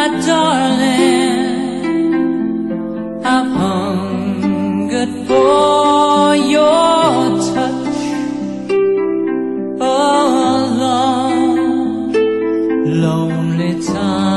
my darling, I've hungered for your touch oh, all along, lonely time.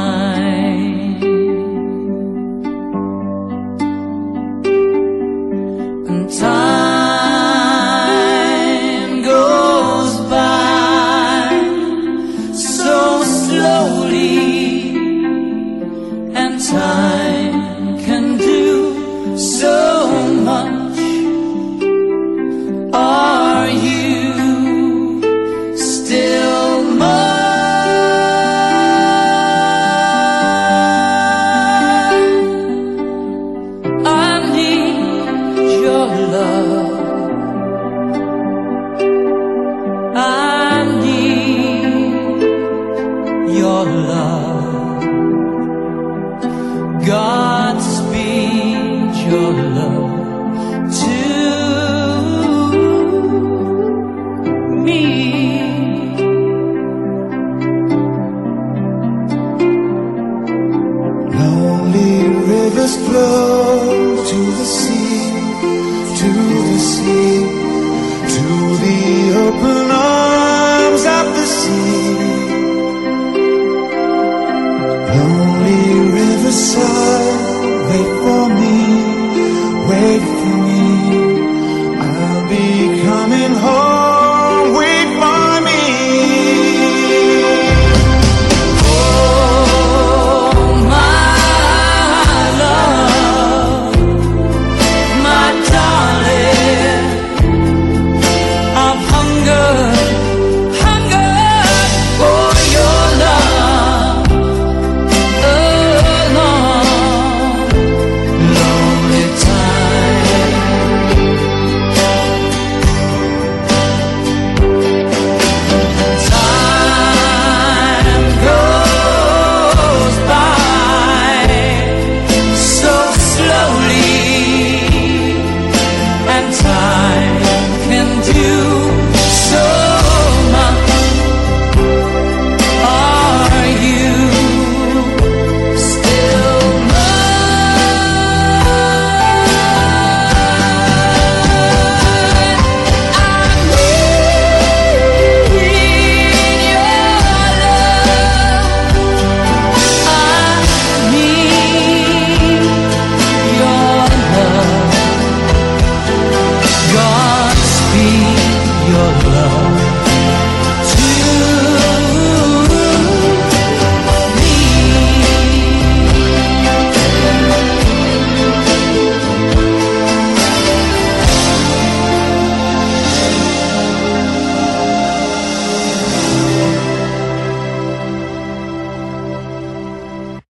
us flow to the sea, to the sea.